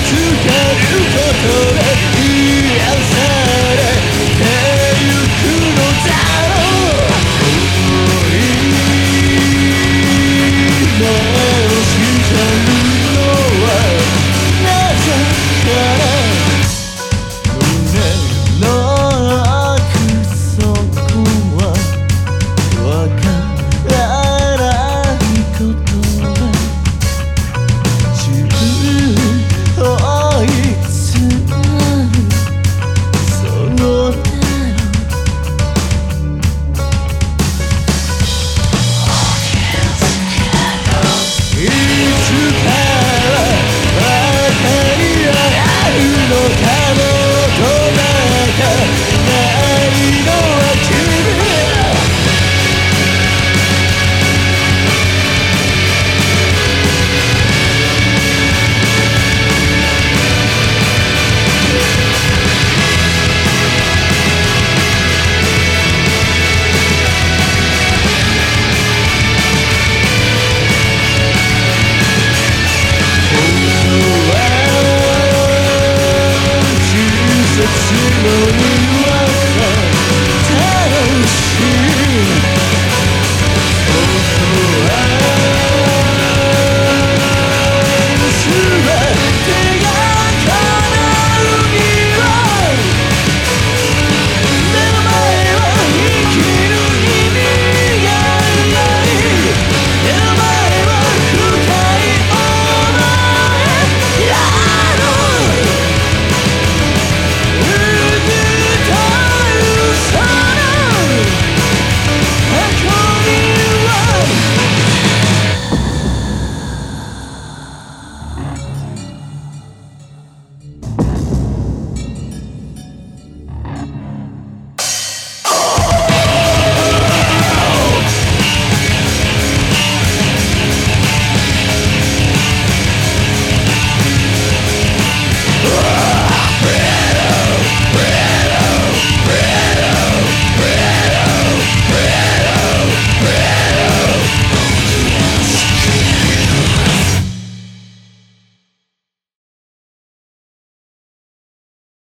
つなぐこと